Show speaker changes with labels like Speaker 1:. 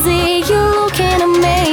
Speaker 1: crazy, you're looking at